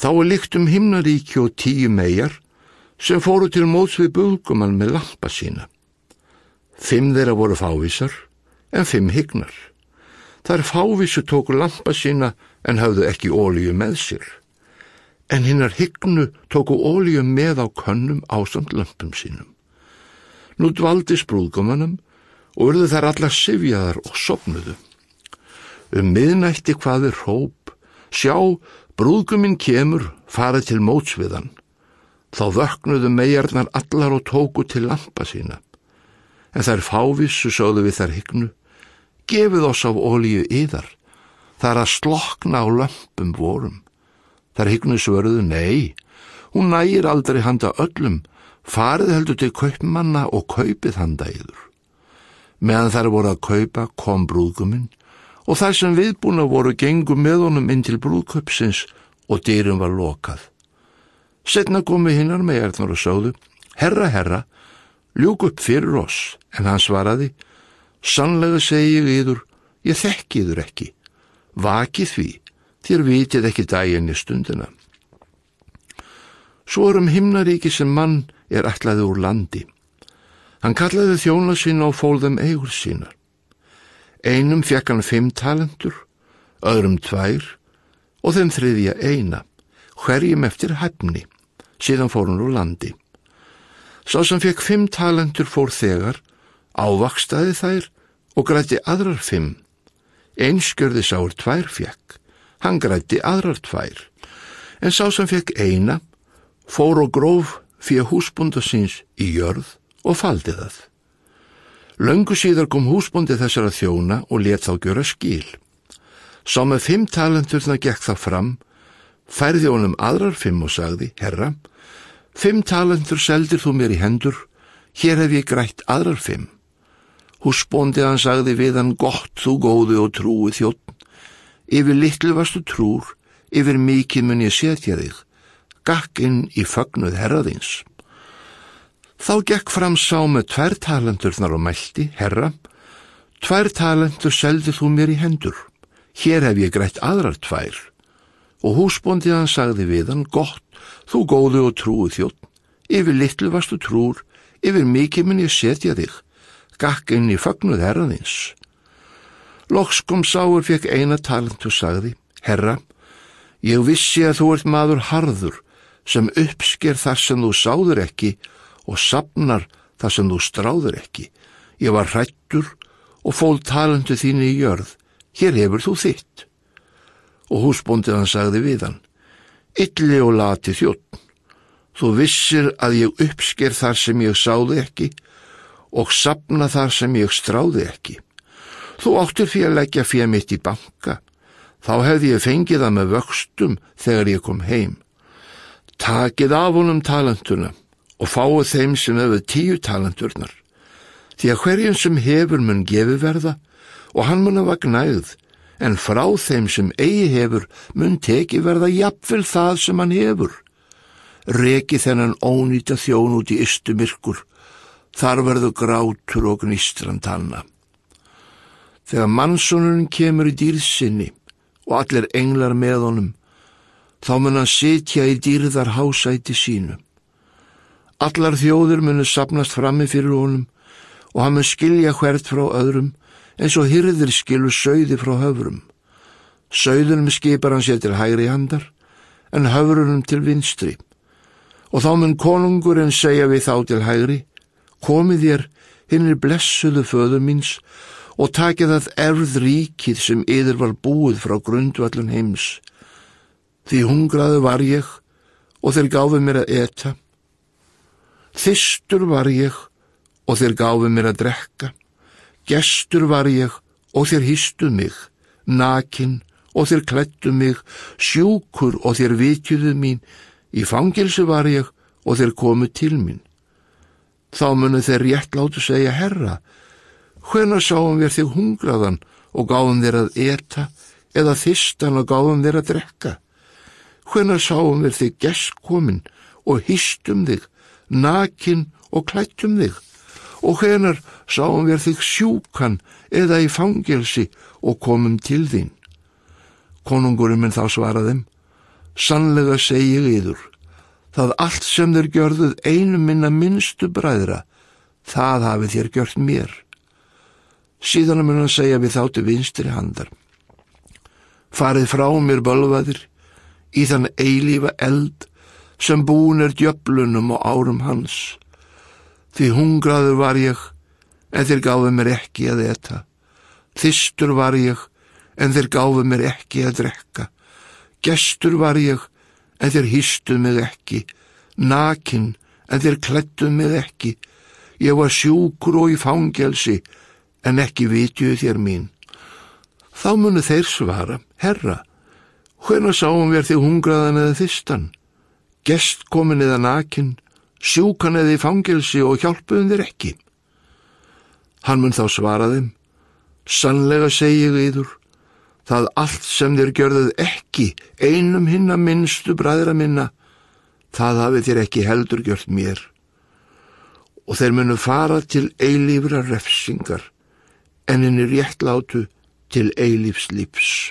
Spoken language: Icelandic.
Þá er líkt um himnaríki og tíu megar sem fóru til móts við bulgumann með lampa sína. Fimm þeirra voru fávísar en fimm hygnar. Þar fávísu tóku lampa sína en hafðu ekki ólíu með sér. En hinnar hygnu tóku ólíu með á könnum ásamt lampum sínum. Nú dvaldi sprúðgumannum og urðu þær allar sifjaðar og sopnuðu. Um miðnætti hvaðir hóp, sjá, brúðguminn kemur, farið til mótsviðan. Þá vöknuðu megarnar allar og tóku til lampa sína. En þær fávissu sögðu við þær hygnu, gefið oss af ólíu yðar, þar að slokna á lampum vorum. Þær hygnu svörðu, nei, hún nægir aldrei handa öllum, farið heldur til kaupmanna og kaupið handa yður. Meðan þær voru að kaupa kom brúðguminn og þar sem viðbúna voru gengum með honum inn til brúðköpsins og dýrum var lokað. Setna komi hinnar með erðnar og sáðu, herra, herra, ljúk upp fyrir oss, en hann svaraði, sannlega segi ég yður, ég þekki yður ekki, vakið því, þér vitið ekki dæginni stundina. Svo er um himnaríki sem mann er ætlaði úr landi. Hann kallaði þjóna sína og fólðum eigur sínar. Einum fekk hann fimm talentur, öðrum tvær og þeim þriðja eina, hverjum eftir hefni, síðan fór hann úr landi. Sá sem fekk fimm talentur fór þegar, ávakstaði þær og græti aðrar fimm. Einskjörði sáur tvær fekk, hann græti aðrar tvær. En sá sem fekk eina, fór og gróf fyrir húsbúnda síns í jörð og faldi það. Löngu síðar kom húsbúndi þessara þjóna og let þá gjöra skil. Sá með fimm talenturna gekk það fram, færði honum aðrar fimm og sagði, herra, fimm talentur seldir þú mér í hendur, hér hef ég grætt aðrar fimm. Húsbúndi hann sagði við hann, gott þú góði og trúi þjótt, yfir litlu varstu trúr, yfir mikið mun ég setja þig, gakk inn í fögnuð herraðins. Þá gekk fram sá með tvær talendurnar og mælti, herra, tvær talendur seldi þú mér í hendur, hér hef ég grætt aðrar tvær. Og húsbóndið hann sagði við hann, gott, þú góðu og trúi þjótt, yfir litlu varstu trúr, yfir mikið mun ég setja þig, gakk inn í fagnuð herraðins. Lokskom sáur fekk eina talent og sagði, herra, ég vissi að þú ert maður harður sem uppsker þar sem þú sáður ekki og sapnar það sem þú stráður ekki. Ég var hrættur og fól talendu þínu í jörð. Hér hefur þú þitt. Og húsbóndið hann sagði við hann. Ylli og lati þjóttn. Þú vissir að ég uppsker þar sem ég sáði ekki og sapna þar sem ég stráði ekki. Þú áttur fyrir að leggja fyrir mitt í banka. Þá hefði ég fengið það með vöxtum þegar ég kom heim. Takið af honum talentuna og fáu þeim sem hefur tíu talenturnar. Því að hverjum sem hefur mun gefi verða og hann mun hafa gnægð, en frá þeim sem eigi hefur mun teki verða jafnvel það sem hann hefur. Reki þennan ónýta þjón út í ystu myrkur, þar verður grátur og gnistrand hanna. Þegar mannsónurinn kemur í dýrsinni og allir englar með honum, þá mun hann sitja í dýrðar hásæti sínum. Allar þjóður munu sapnast frammi fyrir honum og hann mun skilja hvert frá öðrum eins og hyrðir skilu sögði frá höfrum. Sögðunum skipar hann sér til hægri handar en höfrunum til vinstri. Og þá mun konungurinn segja við þá til hægri, komið þér hinn er blessuðu föður míns og takið það erð ríkið sem yður var búið frá grundvallun heims. Því hungraðu var ég og þeir gáðu mér að eta Þistur var ég og þér gáfi mér að drekka, gestur var ég og þér hýstu mig, nakin og þér klættu mig, sjúkur og þér vitjuðu mín, í fangilsu var ég og þér komu til mín. Þá munu þeir rétt láttu segja, herra, hvena sáum við þig hungraðan og gáðum þér að eta eða þistan og gáðum þér að drekka? Hvena sáum við þig gestkomin og hýstum þig nakin og klættum þig og hvenar sáum við þig sjúkan eða í fangelsi og komum til þín. Konungurinn minn þá svaraðum, Sannlega segi ég yður, það allt sem þeir gjörðuð einum minna minnstu bræðra, það hafið þér gjört mér. Síðan mun hann segja við þáttu vinstri handar. Farið frá mér bölvaðir í þann eilífa eld sem búin er djöflunum og árum hans. Því hungraður var ég, en þeir gáðu mér ekki að etta. Þistur var ég, en þeir gáðu mér ekki að drekka. Gestur var ég, en þeir hýstuð mig ekki. Nakin, en þeir klættuð mig ekki. Ég var sjúkur og í fangelsi, en ekki vitjuð þér mín. Þá munu þeir svara, herra, hvena sáum við þig hungraðan eða þistan? Gest komin eða nakin, sjúkan eða í fangelsi og hjálpuðum þér ekki. Hann mun þá svara þeim, sannlega segi ég yður, það allt sem þér gjörðuð ekki einum hinna minnstu bræðra minna, það hafið þér ekki heldur gjört mér. Og þeir munu fara til eilífra refsingar, en henni réttlátu til eilífs lífs.